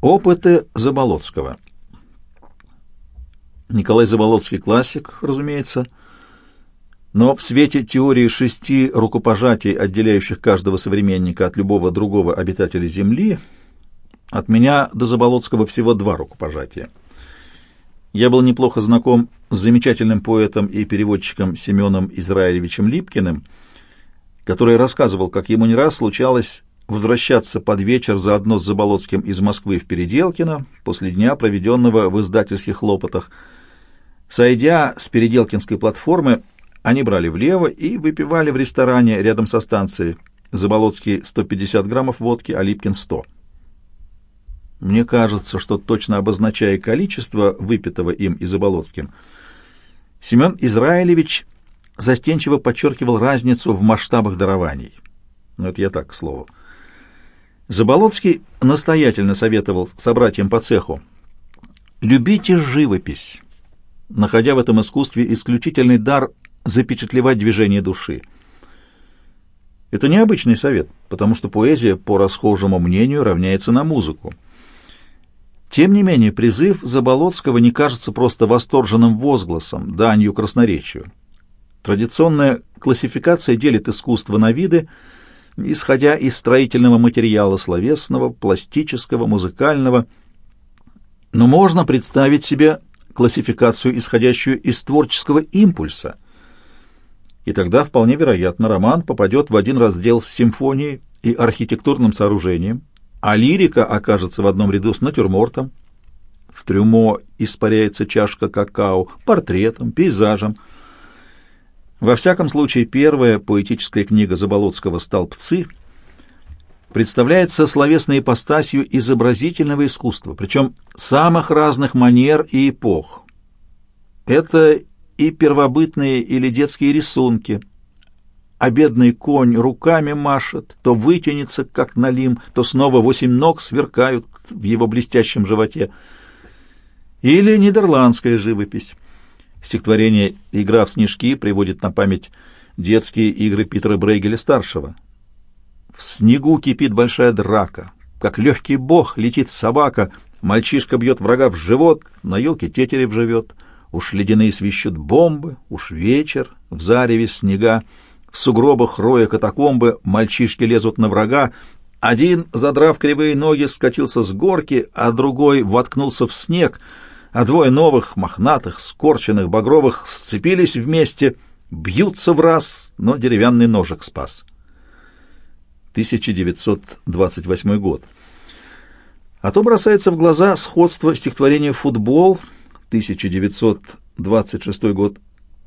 Опыты Заболоцкого. Николай Заболоцкий классик, разумеется, но в свете теории шести рукопожатий, отделяющих каждого современника от любого другого обитателя Земли, от меня до Заболоцкого всего два рукопожатия. Я был неплохо знаком с замечательным поэтом и переводчиком Семеном Израилевичем Липкиным, который рассказывал, как ему не раз случалось возвращаться под вечер заодно с Заболоцким из Москвы в Переделкино после дня, проведенного в издательских хлопотах. Сойдя с Переделкинской платформы, они брали влево и выпивали в ресторане рядом со станцией. Заболоцкий 150 граммов водки, а Липкин 100. Мне кажется, что точно обозначая количество выпитого им и Заболоцким, Семен Израилевич застенчиво подчеркивал разницу в масштабах дарований. Но это я так, к слову. Заболоцкий настоятельно советовал собратьям по цеху «Любите живопись», находя в этом искусстве исключительный дар запечатлевать движение души. Это необычный совет, потому что поэзия, по расхожему мнению, равняется на музыку. Тем не менее, призыв Заболоцкого не кажется просто восторженным возгласом, данью красноречию. Традиционная классификация делит искусство на виды – исходя из строительного материала словесного, пластического, музыкального. Но можно представить себе классификацию, исходящую из творческого импульса. И тогда вполне вероятно роман попадет в один раздел с симфонией и архитектурным сооружением, а лирика окажется в одном ряду с натюрмортом, в трюмо испаряется чашка какао, портретом, пейзажем – во всяком случае, первая поэтическая книга Заболоцкого «Столбцы» представляется словесной ипостасью изобразительного искусства, причем самых разных манер и эпох. Это и первобытные или детские рисунки, а бедный конь руками машет, то вытянется, как налим, то снова восемь ног сверкают в его блестящем животе. Или нидерландская живопись. Стихотворение «Игра в снежки» приводит на память детские игры Питера Брейгеля-старшего. В снегу кипит большая драка. Как легкий бог летит собака, мальчишка бьет врага в живот, на елке тетерев живет. Уж ледяные свищут бомбы, уж вечер, в зареве снега, в сугробах роя катакомбы, мальчишки лезут на врага, один, задрав кривые ноги, скатился с горки, а другой воткнулся в снег — а двое новых, мохнатых, скорченных, багровых сцепились вместе, бьются в раз, но деревянный ножик спас. 1928 год. А то бросается в глаза сходство стихотворения «Футбол» 1926 год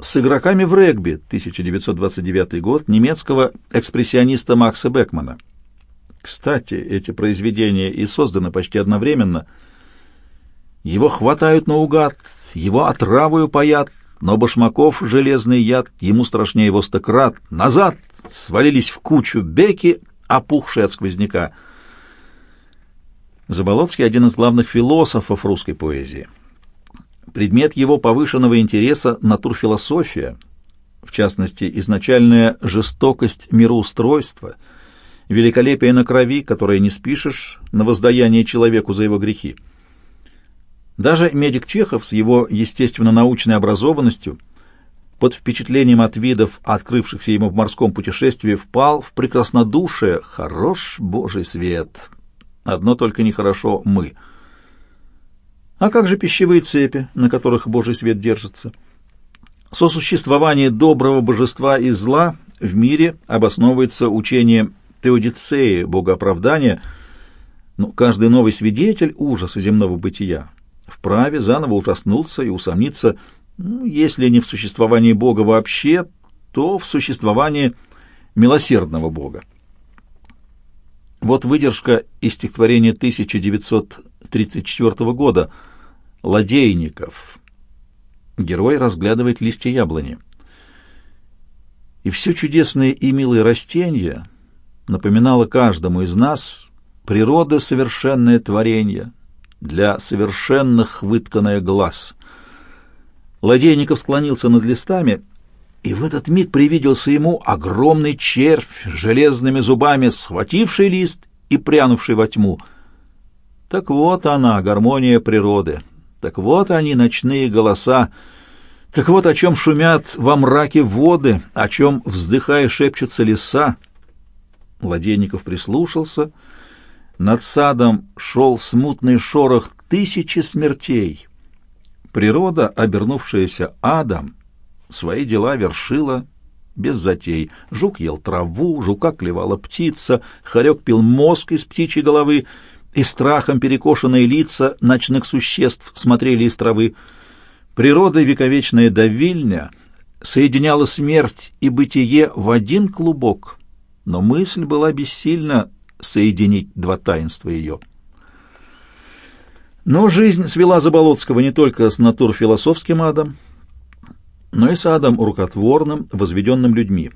с игроками в регби 1929 год немецкого экспрессиониста Макса Бекмана. Кстати, эти произведения и созданы почти одновременно – его хватают наугад, его отравою паят, но Башмаков железный яд ему страшнее его стократ. Назад свалились в кучу беки, опухшие от сквозняка. Заболоцкий — один из главных философов русской поэзии. Предмет его повышенного интереса — натурфилософия, в частности, изначальная жестокость мироустройства, великолепие на крови, которое не спишешь, на воздаяние человеку за его грехи. Даже медик Чехов с его естественно-научной образованностью под впечатлением от видов, открывшихся ему в морском путешествии, впал в прекраснодушие. Хорош Божий свет! Одно только нехорошо мы. А как же пищевые цепи, на которых Божий свет держится? Сосуществование доброго божества и зла в мире обосновывается учением теодицеи, богооправдания, но каждый новый свидетель ужаса земного бытия вправе заново ужаснуться и усомниться, ну, если не в существовании Бога вообще, то в существовании милосердного Бога. Вот выдержка из стихотворения 1934 года «Ладейников». Герой разглядывает листья яблони. И все чудесные и милые растения напоминало каждому из нас природа совершенное творение, для совершенных вытканная глаз. Ладейников склонился над листами, и в этот миг привиделся ему огромный червь, железными зубами схвативший лист и прянувший во тьму. Так вот она, гармония природы. Так вот они, ночные голоса. Так вот о чем шумят во мраке воды, о чем, вздыхая, шепчутся леса. Владенников прислушался. Над садом шел смутный шорох тысячи смертей. Природа, обернувшаяся адом, свои дела вершила без затей. Жук ел траву, жука клевала птица, хорек пил мозг из птичьей головы, и страхом перекошенные лица ночных существ смотрели из травы. Природа вековечная давильня соединяла смерть и бытие в один клубок, но мысль была бессильна соединить два таинства ее. Но жизнь свела Заболоцкого не только с натурфилософским адом, но и с адом рукотворным, возведенным людьми.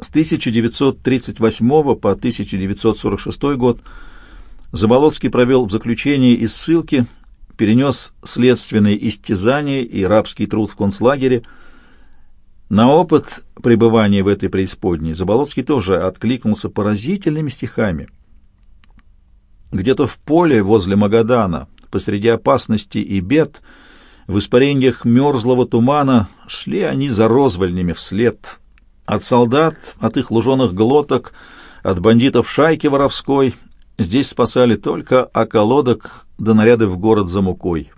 С 1938 по 1946 год Заболоцкий провел в заключении и ссылке, перенес следственные истязания и рабский труд в концлагере. На опыт пребывания в этой преисподней Заболоцкий тоже откликнулся поразительными стихами. Где-то в поле возле Магадана, посреди опасности и бед, в испарениях мерзлого тумана шли они за розвольнями вслед. От солдат, от их луженых глоток, от бандитов шайки воровской — Здесь спасали только околодок да наряды в город за мукой.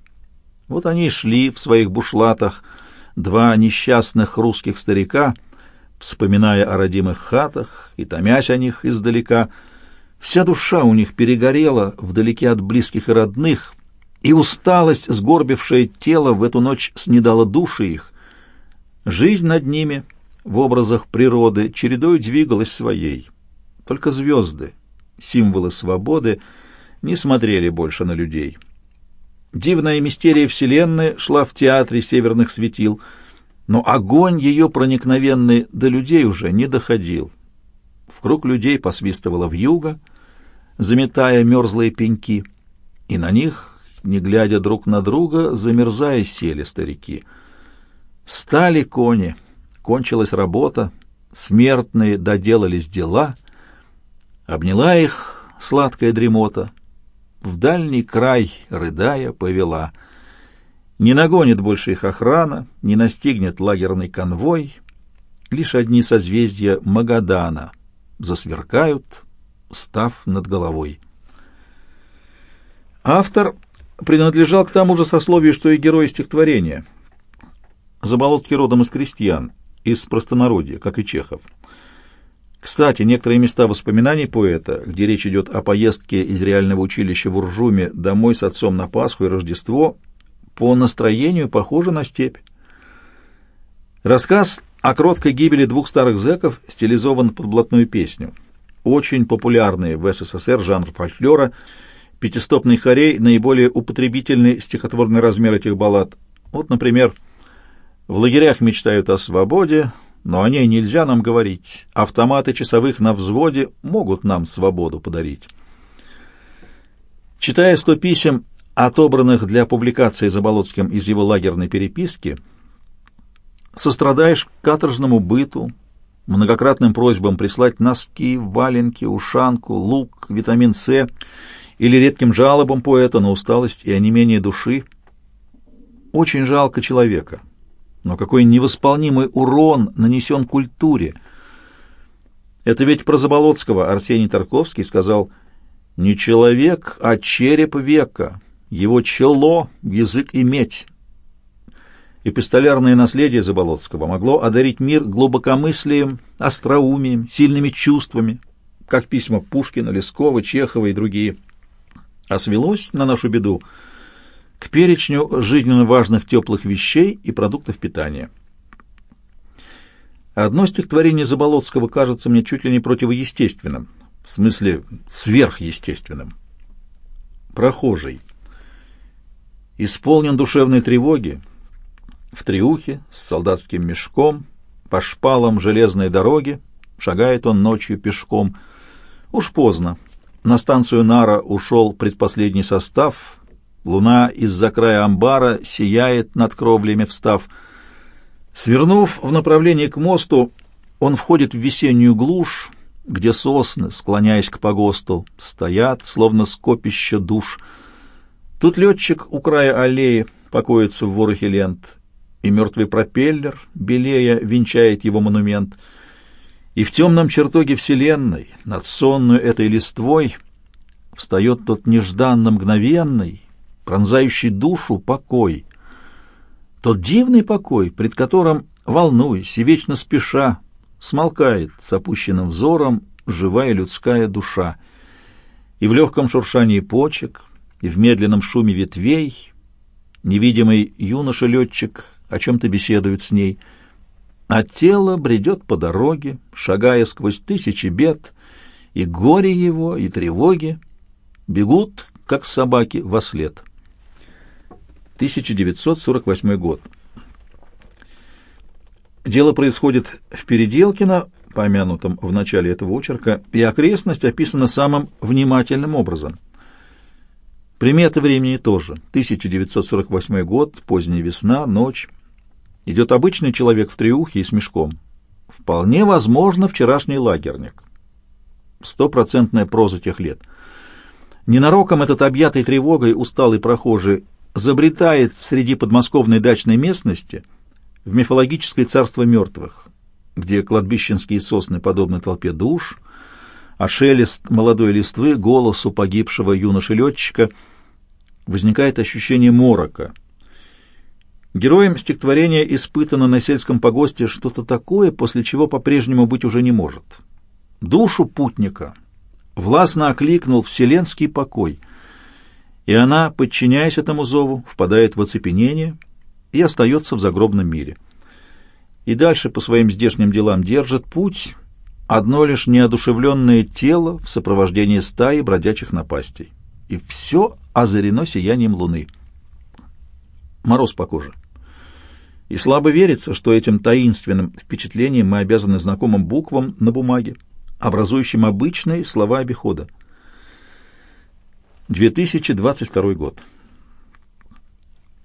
Вот они шли в своих бушлатах, два несчастных русских старика, вспоминая о родимых хатах и томясь о них издалека. Вся душа у них перегорела вдалеке от близких и родных, и усталость, сгорбившая тело, в эту ночь снедала души их. Жизнь над ними в образах природы чередой двигалась своей. Только звезды, символы свободы, не смотрели больше на людей. Дивная мистерия Вселенной шла в театре северных светил, но огонь ее проникновенный до людей уже не доходил. В круг людей посвистывала вьюга, заметая мерзлые пеньки, и на них, не глядя друг на друга, замерзая сели старики. Стали кони, кончилась работа, смертные доделались дела — Обняла их сладкая дремота, в дальний край, рыдая, повела. Не нагонит больше их охрана, не настигнет лагерный конвой, лишь одни созвездия Магадана засверкают, став над головой. Автор принадлежал к тому же сословию, что и герой стихотворения. Заболотки родом из крестьян, из простонародья, как и Чехов. Кстати, некоторые места воспоминаний поэта, где речь идет о поездке из реального училища в Уржуме домой с отцом на Пасху и Рождество, по настроению похожи на степь. Рассказ о кроткой гибели двух старых зэков стилизован под блатную песню. Очень популярный в СССР жанр фольклора, пятистопный хорей – наиболее употребительный стихотворный размер этих баллад. Вот, например, «В лагерях мечтают о свободе, но о ней нельзя нам говорить. Автоматы часовых на взводе могут нам свободу подарить. Читая сто писем, отобранных для публикации Заболоцким из его лагерной переписки, сострадаешь каторжному быту, многократным просьбам прислать носки, валенки, ушанку, лук, витамин С или редким жалобам поэта на усталость и онемение души. Очень жалко человека, но какой невосполнимый урон нанесен культуре! Это ведь про Заболоцкого Арсений Тарковский сказал «Не человек, а череп века, его чело, язык и медь». Эпистолярное наследие Заболоцкого могло одарить мир глубокомыслием, остроумием, сильными чувствами, как письма Пушкина, Лескова, Чехова и другие. А свелось, на нашу беду, к перечню жизненно важных теплых вещей и продуктов питания. Одно стихотворение Заболоцкого кажется мне чуть ли не противоестественным, в смысле сверхъестественным. Прохожий. Исполнен душевной тревоги, в триухе, с солдатским мешком, по шпалам железной дороги, шагает он ночью пешком. Уж поздно. На станцию Нара ушел предпоследний состав, Луна из-за края амбара сияет над кровлями встав. Свернув в направлении к мосту, он входит в весеннюю глушь, где сосны, склоняясь к погосту, стоят, словно скопище душ. Тут летчик у края аллеи покоится в ворохе лент, и мертвый пропеллер, белея, венчает его монумент. И в темном чертоге вселенной, над сонную этой листвой, встает тот нежданно мгновенный, пронзающий душу покой. Тот дивный покой, пред которым, волнуясь и вечно спеша, смолкает с опущенным взором живая людская душа. И в легком шуршании почек, и в медленном шуме ветвей невидимый юноша-летчик о чем-то беседует с ней, а тело бредет по дороге, шагая сквозь тысячи бед, и горе его, и тревоги бегут, как собаки, во след. 1948 год. Дело происходит в Переделкино, помянутом в начале этого очерка, и окрестность описана самым внимательным образом. Приметы времени тоже. 1948 год, поздняя весна, ночь. Идет обычный человек в триухе и с мешком. Вполне возможно вчерашний лагерник. Стопроцентная проза тех лет. Ненароком этот объятый тревогой усталый прохожий забретает среди подмосковной дачной местности – в мифологическое царство мертвых, где кладбищенские сосны подобны толпе душ, а шелест молодой листвы голосу погибшего юноши-летчика возникает ощущение морока. Героем стихотворения испытано на сельском погосте что-то такое, после чего по-прежнему быть уже не может. Душу путника властно окликнул вселенский покой, и она, подчиняясь этому зову, впадает в оцепенение — и остается в загробном мире. И дальше по своим здешним делам держит путь одно лишь неодушевленное тело в сопровождении стаи бродячих напастей. И все озарено сиянием луны. Мороз по коже. И слабо верится, что этим таинственным впечатлением мы обязаны знакомым буквам на бумаге, образующим обычные слова обихода. 2022 год.